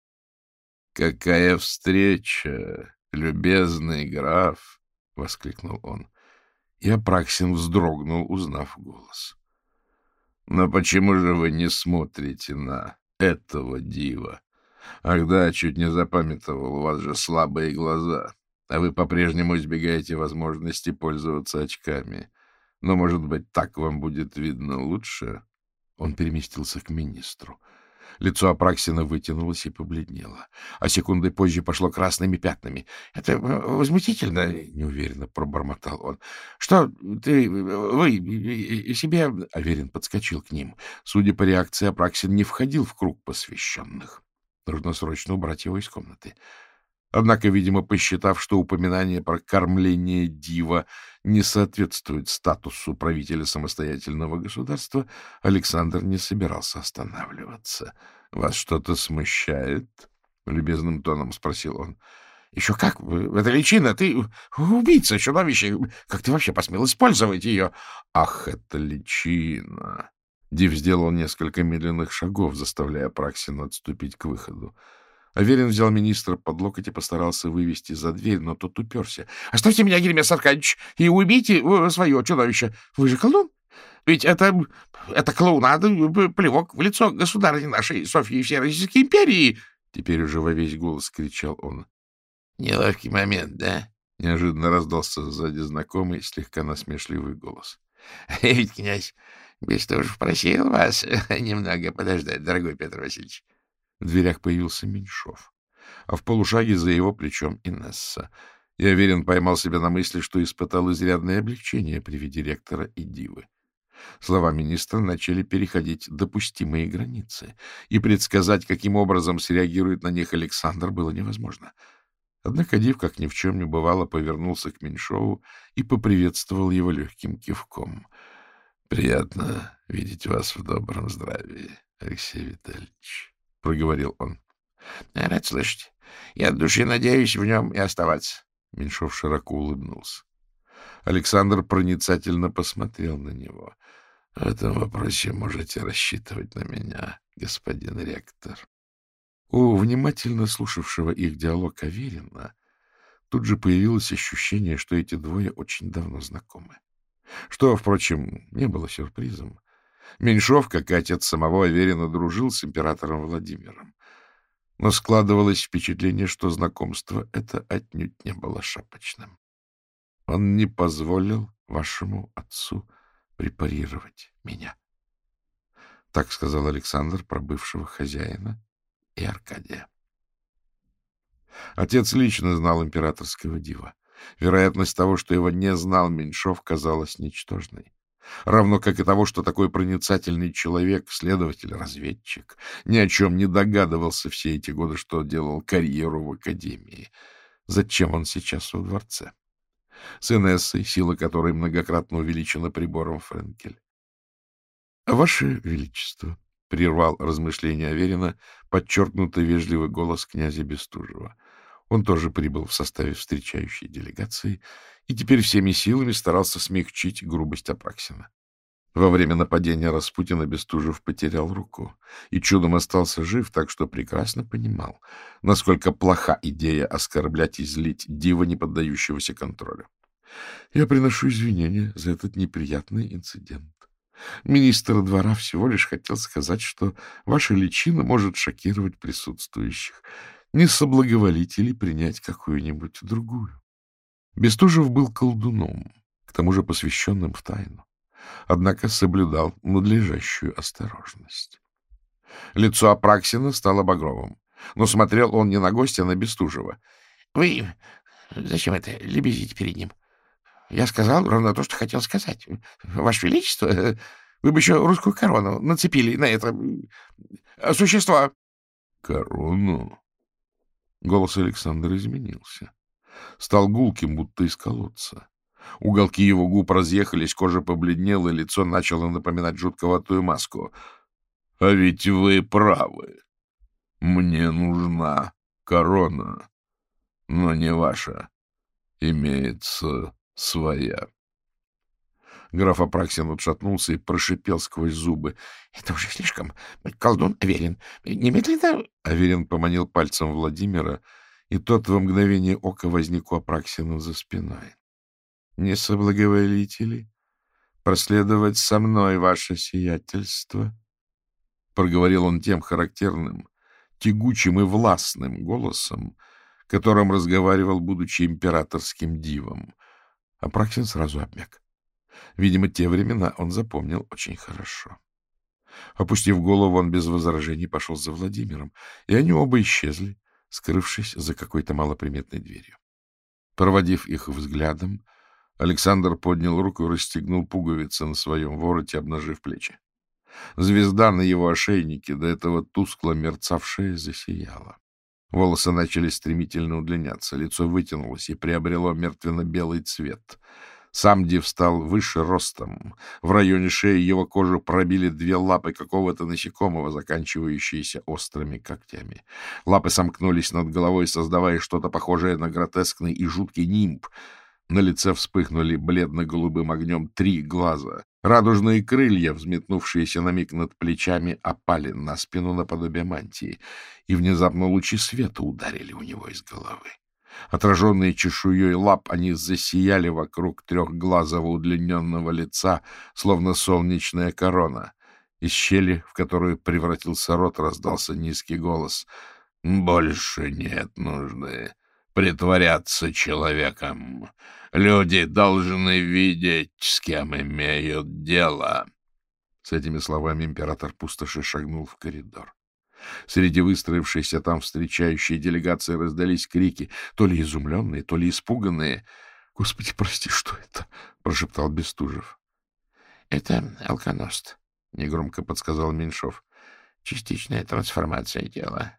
— Какая встреча, любезный граф! — воскликнул он. И Апраксин вздрогнул, узнав голос. — Но почему же вы не смотрите на этого дива? Ах да, чуть не запамятовал, у вас же слабые глаза, а вы по-прежнему избегаете возможности пользоваться очками. Но, может быть, так вам будет видно лучше? Он переместился к министру. Лицо Апраксина вытянулось и побледнело, а секунды позже пошло красными пятнами. — Это э, возмутительно, — неуверенно пробормотал он. — Что ты, вы себе... Аверин подскочил к ним. Судя по реакции, Апраксин не входил в круг посвященных. Нужно срочно убрать его из комнаты. Однако, видимо, посчитав, что упоминание про кормление дива не соответствует статусу правителя самостоятельного государства, Александр не собирался останавливаться. — Вас что-то смущает? — любезным тоном спросил он. — Еще как? Это личина. Ты убийца, чудовище. Как ты вообще посмел использовать ее? — Ах, это личина! Див сделал несколько медленных шагов, заставляя Праксина отступить к выходу. Аверин взял министра под локоть и постарался вывести за дверь, но тот уперся. — Оставьте меня, Гермес Аркадьевич, и убейте э, свое чудовище. Вы же колдун? Ведь это, это клоунада, плевок в лицо государыни нашей Софьи всей Российской империи. Теперь уже во весь голос кричал он. — Неловкий момент, да? — неожиданно раздался сзади знакомый, слегка насмешливый голос. — Ведь князь Бестужев просил вас немного подождать, дорогой Петр Васильевич. В дверях появился Меньшов, а в полушаге за его плечом Инесса. Я уверен, поймал себя на мысли, что испытал изрядное облегчение при виде ректора и дивы. Слова министра начали переходить допустимые границы, и предсказать, каким образом среагирует на них Александр, было невозможно. Однако Див, как ни в чем не бывало, повернулся к Меньшову и поприветствовал его легким кивком. — Приятно видеть вас в добром здравии, Алексей Витальевич, — проговорил он. — Рад слышать. Я от души надеюсь в нем и оставаться. Меньшов широко улыбнулся. Александр проницательно посмотрел на него. — В этом вопросе можете рассчитывать на меня, господин ректор. У внимательно слушавшего их диалог Аверина тут же появилось ощущение, что эти двое очень давно знакомы. Что, впрочем, не было сюрпризом. Меньшов, как отец самого Аверина, дружил с императором Владимиром. Но складывалось впечатление, что знакомство это отнюдь не было шапочным. Он не позволил вашему отцу препарировать меня. Так сказал Александр про бывшего хозяина и Аркадия. Отец лично знал императорского дива. Вероятность того, что его не знал Меньшов, казалась ничтожной. Равно как и того, что такой проницательный человек, следователь, разведчик, ни о чем не догадывался все эти годы, что делал карьеру в академии. Зачем он сейчас во дворце? С Инессой, сила которой многократно увеличена прибором Френкель. — Ваше Величество, — прервал размышления Аверина подчеркнуто вежливый голос князя Бестужева. Он тоже прибыл в составе встречающей делегации и теперь всеми силами старался смягчить грубость Апраксина. Во время нападения Распутина Бестужев потерял руку и чудом остался жив, так что прекрасно понимал, насколько плоха идея оскорблять и злить дива, не поддающегося контролю. Я приношу извинения за этот неприятный инцидент. Министр двора всего лишь хотел сказать, что ваша личина может шокировать присутствующих. Не соблаговолите ли принять какую-нибудь другую? Бестужев был колдуном, к тому же посвященным в тайну, однако соблюдал надлежащую осторожность. Лицо Апраксина стало багровым, но смотрел он не на гостя, а на Бестужева. — Вы зачем это лебезите перед ним? — я сказал ровно то, что хотел сказать. Ваше Величество, вы бы еще русскую корону нацепили на это существо. Корону? Голос Александра изменился. Стал гулким, будто из колодца. Уголки его губ разъехались, кожа побледнела, лицо начало напоминать жутковатую маску. — А ведь вы правы. Мне нужна корона, но не ваша. Имеется своя. Граф Апраксин отшатнулся и прошипел сквозь зубы. — Это уже слишком. Колдун Аверин. Немедленно... Аверин поманил пальцем Владимира, и тот во мгновение ока возник у Апраксина за спиной. — Не соблаговолите ли проследовать со мной, ваше сиятельство? — проговорил он тем характерным, тягучим и властным голосом, которым разговаривал, будучи императорским дивом — Апраксин сразу обмяк. Видимо, те времена он запомнил очень хорошо. Опустив голову, он без возражений пошел за Владимиром, и они оба исчезли, скрывшись за какой-то малоприметной дверью. Проводив их взглядом, Александр поднял руку и расстегнул пуговицы на своем вороте, обнажив плечи. Звезда на его ошейнике, до этого тускло мерцавшая, засияла. Волосы начали стремительно удлиняться, лицо вытянулось и приобрело мертвенно-белый цвет. Сам Див стал выше ростом. В районе шеи его кожу пробили две лапы какого-то насекомого, заканчивающиеся острыми когтями. Лапы сомкнулись над головой, создавая что-то похожее на гротескный и жуткий нимб. На лице вспыхнули бледно-голубым огнем три глаза. Радужные крылья, взметнувшиеся на миг над плечами, опали на спину наподобие мантии, и внезапно лучи света ударили у него из головы. Отраженные чешуей лап, они засияли вокруг трехглазого удлиненного лица, словно солнечная корона. Из щели, в которую превратился рот, раздался низкий голос. — Больше нет нужды притворяться человеком. Люди должны видеть, с кем имеют дело. С этими словами император пустоши шагнул в коридор. Среди выстроившейся там встречающей делегации раздались крики, то ли изумленные, то ли испуганные. — Господи, прости, что это? — прошептал Бестужев. — Это алконост, — негромко подсказал Меньшов. — Частичная трансформация тела.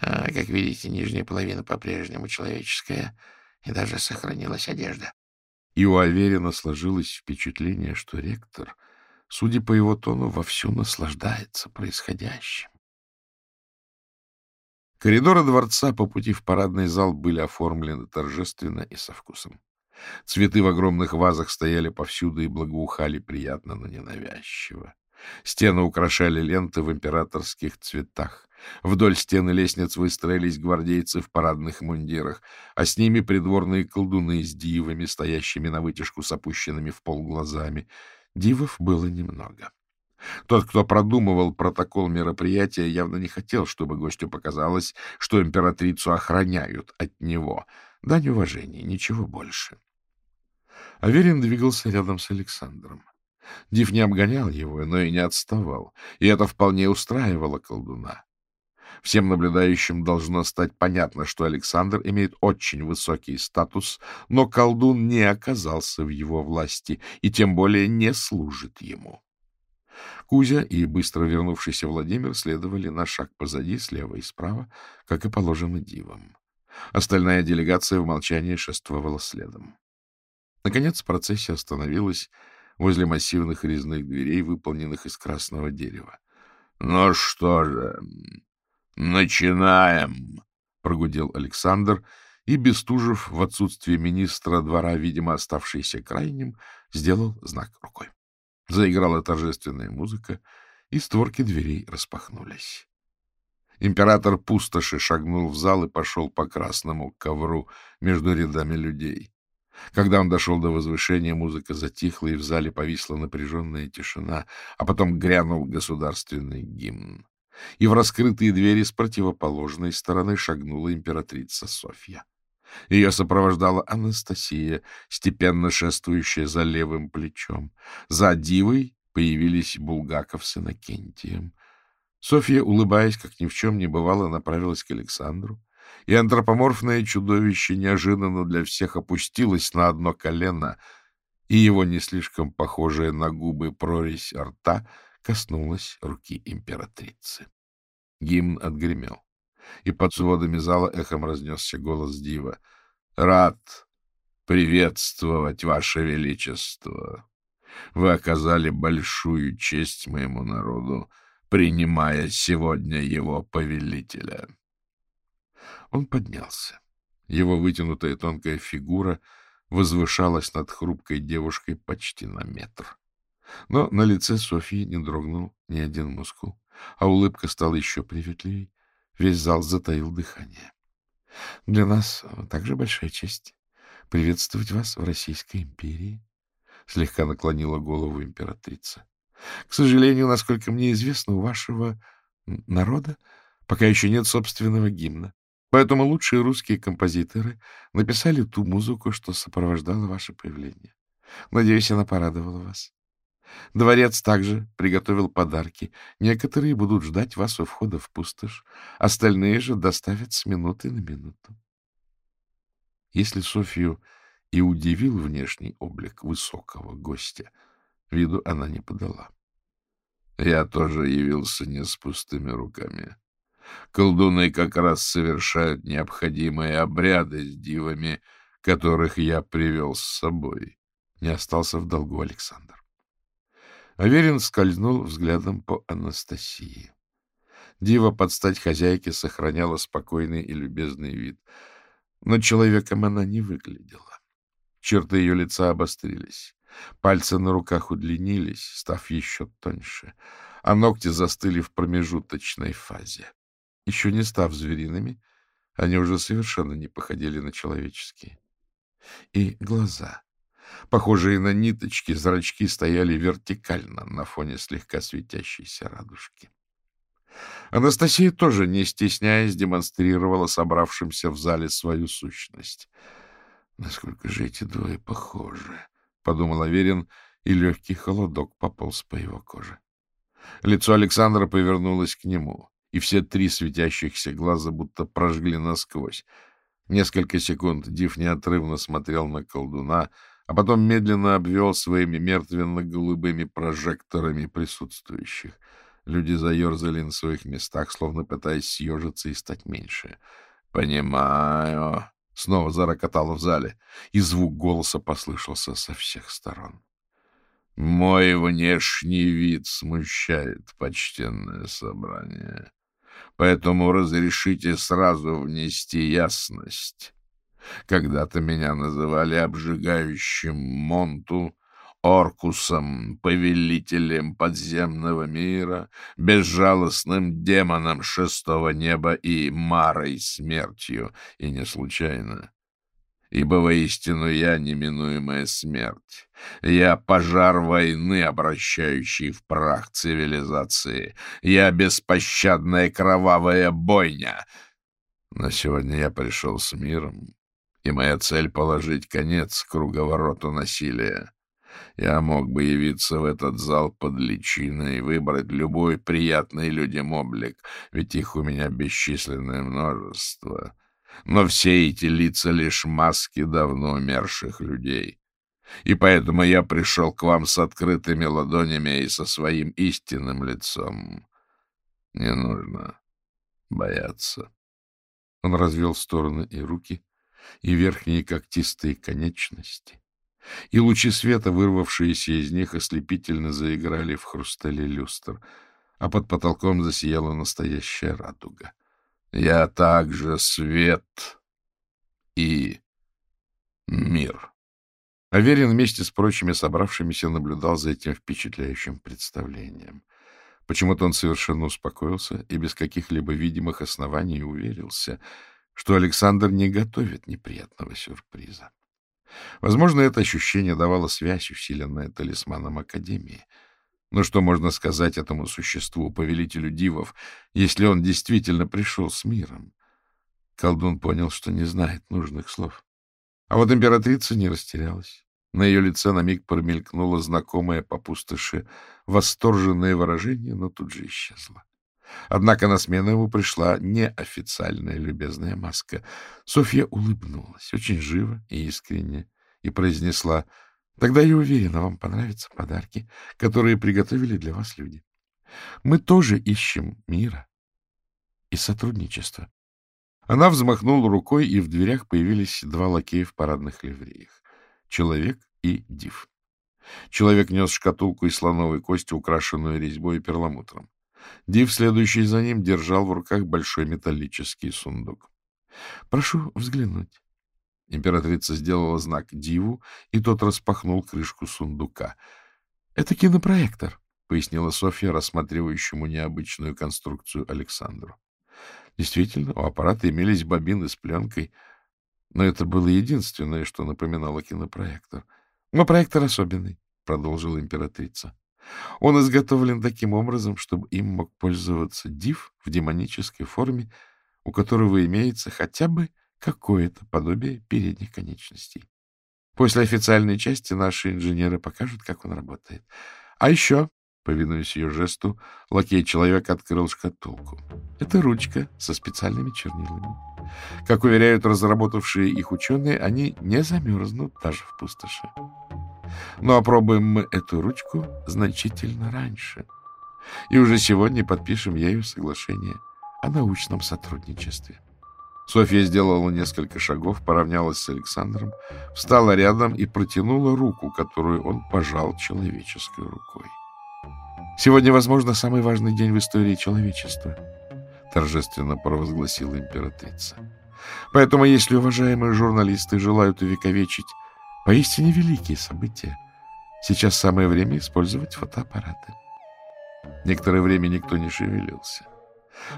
А, как видите, нижняя половина по-прежнему человеческая, и даже сохранилась одежда. И у Аверина сложилось впечатление, что ректор, судя по его тону, вовсю наслаждается происходящим. Коридоры дворца по пути в парадный зал были оформлены торжественно и со вкусом. Цветы в огромных вазах стояли повсюду и благоухали приятно, но ненавязчиво. Стены украшали ленты в императорских цветах. Вдоль стены лестниц выстроились гвардейцы в парадных мундирах, а с ними придворные колдуны с дивами, стоящими на вытяжку с опущенными в пол глазами. Дивов было немного. Тот, кто продумывал протокол мероприятия, явно не хотел, чтобы гостю показалось, что императрицу охраняют от него. Дань уважения, ничего больше. Аверин двигался рядом с Александром. Див не обгонял его, но и не отставал, и это вполне устраивало колдуна. Всем наблюдающим должно стать понятно, что Александр имеет очень высокий статус, но колдун не оказался в его власти и тем более не служит ему. Кузя и быстро вернувшийся Владимир следовали на шаг позади, слева и справа, как и положено дивам. Остальная делегация в молчании шествовала следом. Наконец процессия остановилась возле массивных резных дверей, выполненных из красного дерева. — Ну что же, начинаем, — прогудел Александр, и Бестужев, в отсутствие министра двора, видимо, оставшийся крайним, сделал знак рукой. Заиграла торжественная музыка, и створки дверей распахнулись. Император пустоши шагнул в зал и пошел по красному ковру между рядами людей. Когда он дошел до возвышения, музыка затихла, и в зале повисла напряженная тишина, а потом грянул государственный гимн. И в раскрытые двери с противоположной стороны шагнула императрица Софья. Ее сопровождала Анастасия, степенно шествующая за левым плечом. За дивой появились Булгаков с Иннокентием. Софья, улыбаясь, как ни в чем не бывало, направилась к Александру, и антропоморфное чудовище неожиданно для всех опустилось на одно колено, и его не слишком похожая на губы прорезь рта коснулась руки императрицы. Гимн отгремел и под сводами зала эхом разнесся голос Дива. — Рад приветствовать, Ваше Величество! Вы оказали большую честь моему народу, принимая сегодня его повелителя. Он поднялся. Его вытянутая тонкая фигура возвышалась над хрупкой девушкой почти на метр. Но на лице Софьи не дрогнул ни один мускул, а улыбка стала еще приветливей, Весь зал затаил дыхание. Для нас также большая честь приветствовать вас в Российской империи, слегка наклонила голову императрица. К сожалению, насколько мне известно, у вашего народа пока еще нет собственного гимна. Поэтому лучшие русские композиторы написали ту музыку, что сопровождала ваше появление. Надеюсь, она порадовала вас. Дворец также приготовил подарки. Некоторые будут ждать вас у входа в пустошь, остальные же доставят с минуты на минуту. Если Софию и удивил внешний облик высокого гостя, виду она не подала. Я тоже явился не с пустыми руками. Колдуны как раз совершают необходимые обряды с дивами, которых я привел с собой. Не остался в долгу Александр. Аверин скользнул взглядом по Анастасии. Дива под стать хозяйке сохраняла спокойный и любезный вид, но человеком она не выглядела. Черты ее лица обострились, пальцы на руках удлинились, став еще тоньше, а ногти застыли в промежуточной фазе. Еще не став звериными, они уже совершенно не походили на человеческие. И глаза — Похожие на ниточки, зрачки стояли вертикально на фоне слегка светящейся радужки. Анастасия тоже, не стесняясь, демонстрировала собравшимся в зале свою сущность. «Насколько же эти двое похожи!» — подумал Аверин, и легкий холодок пополз по его коже. Лицо Александра повернулось к нему, и все три светящихся глаза будто прожгли насквозь. Несколько секунд Див неотрывно смотрел на колдуна, а потом медленно обвел своими мертвенно-голубыми прожекторами присутствующих. Люди заерзали на своих местах, словно пытаясь съежиться и стать меньше. — Понимаю. Снова зарокотало в зале, и звук голоса послышался со всех сторон. — Мой внешний вид смущает почтенное собрание, поэтому разрешите сразу внести ясность. Когда-то меня называли обжигающим Монту, Оркусом, повелителем подземного мира, безжалостным демоном шестого неба и Марой смертью, и не случайно. Ибо воистину я неминуемая смерть. Я пожар войны, обращающий в прах цивилизации. Я беспощадная кровавая бойня. Но сегодня я пришел с миром, и моя цель — положить конец круговороту насилия. Я мог бы явиться в этот зал под личиной и выбрать любой приятный людям облик, ведь их у меня бесчисленное множество. Но все эти лица — лишь маски давно умерших людей. И поэтому я пришел к вам с открытыми ладонями и со своим истинным лицом. Не нужно бояться. Он развел стороны и руки, и верхние когтистые конечности, и лучи света, вырвавшиеся из них, ослепительно заиграли в хрустале люстр, а под потолком засияла настоящая радуга. Я также свет и мир. Аверин вместе с прочими собравшимися наблюдал за этим впечатляющим представлением. Почему-то он совершенно успокоился и без каких-либо видимых оснований уверился — что Александр не готовит неприятного сюрприза. Возможно, это ощущение давало связь, усиленная талисманом Академии. Но что можно сказать этому существу, повелителю дивов, если он действительно пришел с миром? Колдун понял, что не знает нужных слов. А вот императрица не растерялась. На ее лице на миг промелькнуло знакомое по пустоши восторженное выражение, но тут же исчезло. Однако на смену ему пришла неофициальная любезная маска. Софья улыбнулась, очень живо и искренне, и произнесла, «Тогда я уверена, вам понравятся подарки, которые приготовили для вас люди. Мы тоже ищем мира и сотрудничества». Она взмахнула рукой, и в дверях появились два лакея в парадных ливреях — человек и див. Человек нес шкатулку из слоновой кости, украшенную резьбой и перламутром. Див, следующий за ним, держал в руках большой металлический сундук. — Прошу взглянуть. Императрица сделала знак Диву, и тот распахнул крышку сундука. — Это кинопроектор, — пояснила Софья, рассматривающему необычную конструкцию Александру. Действительно, у аппарата имелись бобины с пленкой, но это было единственное, что напоминало кинопроектор. — Но проектор особенный, — продолжила императрица. Он изготовлен таким образом, чтобы им мог пользоваться див в демонической форме, у которого имеется хотя бы какое-то подобие передних конечностей. После официальной части наши инженеры покажут, как он работает. А еще, повинуясь ее жесту, лакей-человек открыл шкатулку. Это ручка со специальными чернилами. Как уверяют разработавшие их ученые, они не замерзнут даже в пустоши. Но опробуем мы эту ручку значительно раньше. И уже сегодня подпишем ею соглашение о научном сотрудничестве. Софья сделала несколько шагов, поравнялась с Александром, встала рядом и протянула руку, которую он пожал человеческой рукой. «Сегодня, возможно, самый важный день в истории человечества», — торжественно провозгласила императрица. «Поэтому, если уважаемые журналисты желают увековечить Поистине великие события. Сейчас самое время использовать фотоаппараты. Некоторое время никто не шевелился.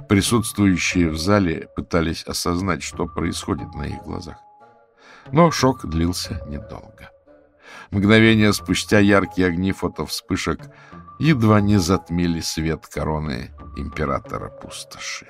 Присутствующие в зале пытались осознать, что происходит на их глазах. Но шок длился недолго. Мгновение спустя яркие огни фотовспышек едва не затмили свет короны императора пустоши.